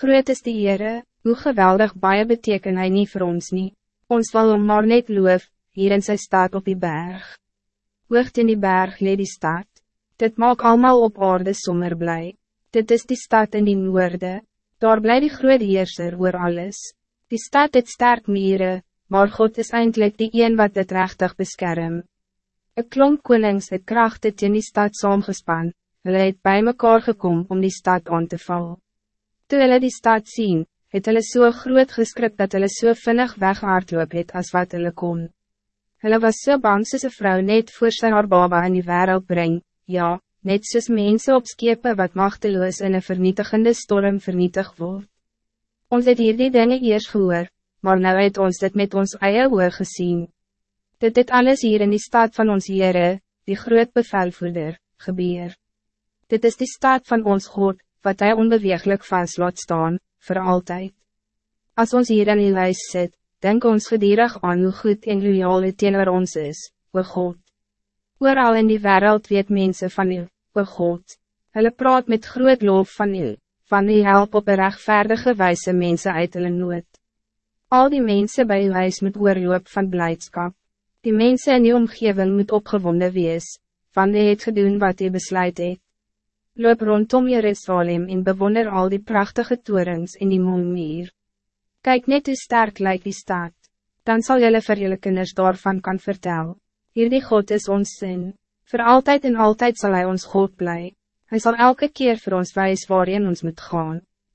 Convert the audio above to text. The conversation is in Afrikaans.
Groot is die Heere, hoe geweldig baie beteken hy nie vir ons nie. Ons wil hom maar net loof, hier in sy staat op die berg. Hoogte in die berg lee die stad. Dit maak allemaal op aarde sommer blij. Dit is die stad in die noorde. Daar bly die groot heerser oor alles. Die stad het sterk mieren, maar God is eindelijk die een wat het rechtig beskerm. Een klomp konings het kracht het in die stad saamgespan, hulle het bij mekaar gekom om die stad aan te val. Toe hulle die stad zien, het hulle so groot geskryp dat hulle so vinnig weghaardloop het as wat hulle kon. Hulle was so bang soos een vrou net voor sy haar baba in die wereld breng, ja, net soos mense op skepe wat machteloos in een vernietigende storm vernietig word. Ons het hier die dinge eers gehoor, maar nou het ons dit met ons eie oor gezien. Dit het alles hier in die stad van ons Heere, die groot bevelvoerder, gebeur. Dit is die stad van ons God, wat hij onbeweeglijk vast laat staan, voor altijd. Als ons hier in die lijst zit, denk ons gedierig aan hoe goed en loyaal het teenoor ons is, o God. Ooral in die wereld weet mensen van u, o God. Hulle praat met groot loof van u, van u help op een rechtvaardige wijze mensen uit hulle nood. Al die mensen bij uw huis moet oorloop van blijdschap. Die mensen in die omgeving moet opgewonden wees, van die het gedoen wat u besluit het loop rondom Jerusalem en bewonder al die prachtige torens in die mooimier. Kijk net hoe sterk lijkt die staat, dan zal jullie vir jullie kinders daarvan kan vertellen. Hierdie God is ons zin, voor altijd en altijd zal hij ons God blij. Hij zal elke keer voor ons wijs waarin ons moet gaan.